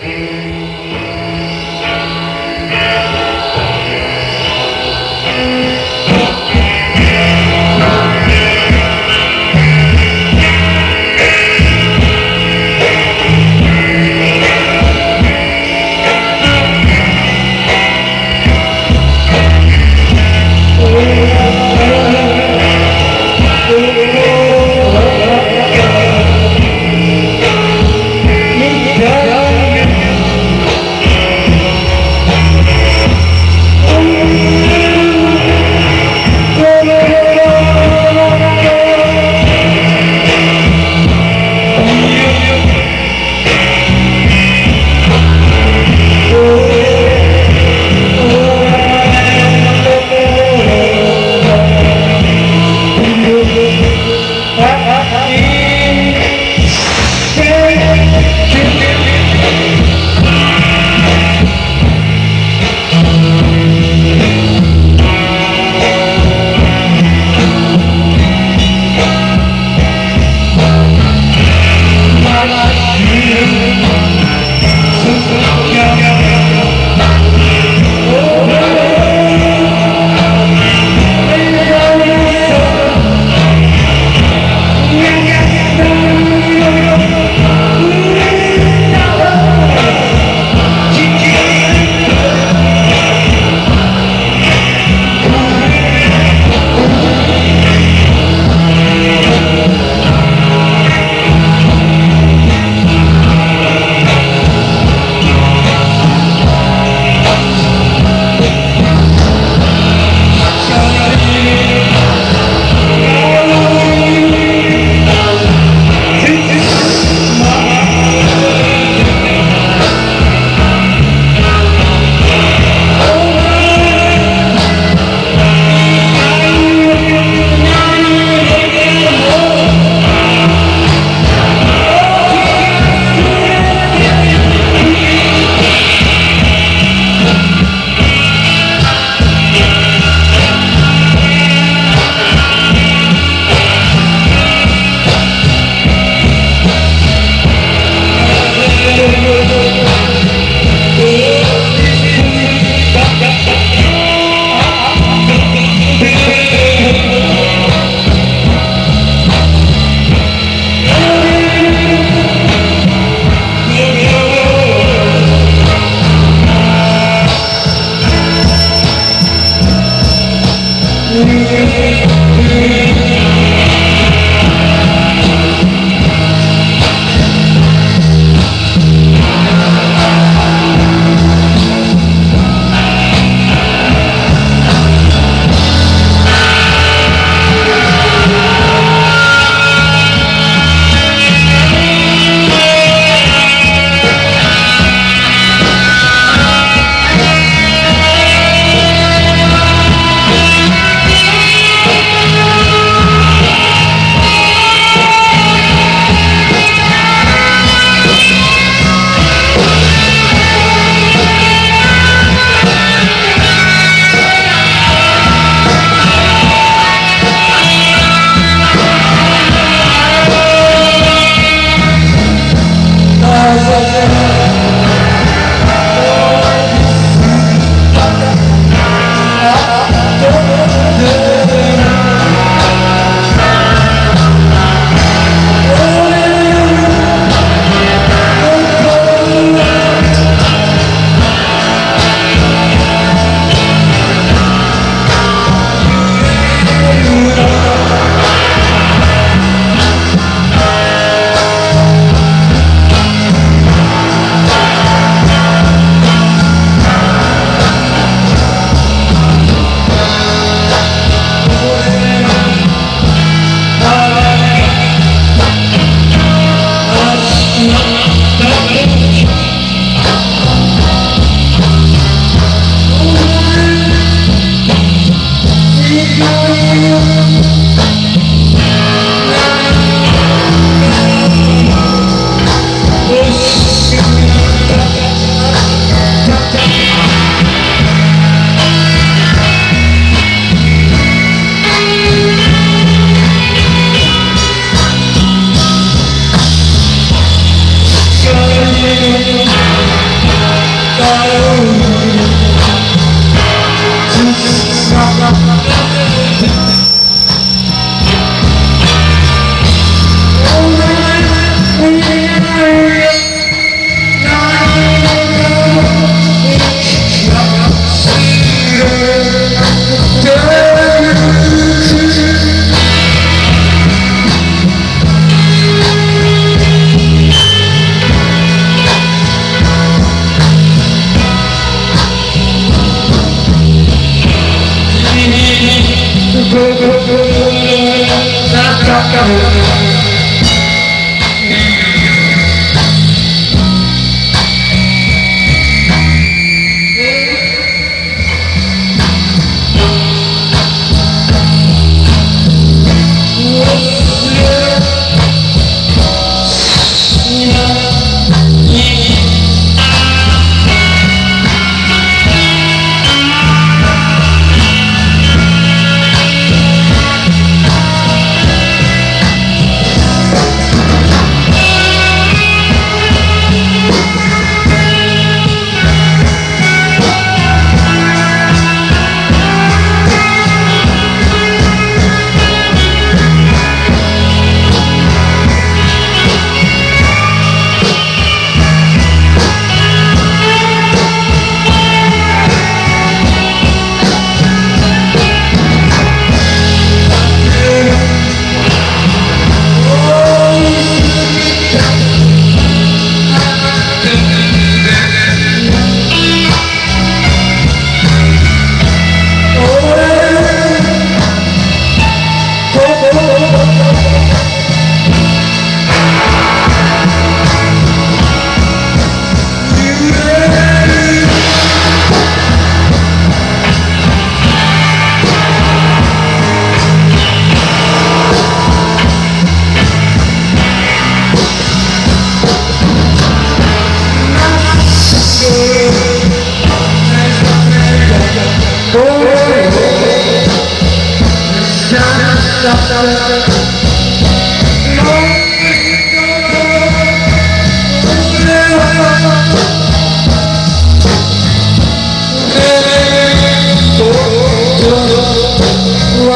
Mm-hmm.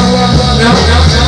não, não, não.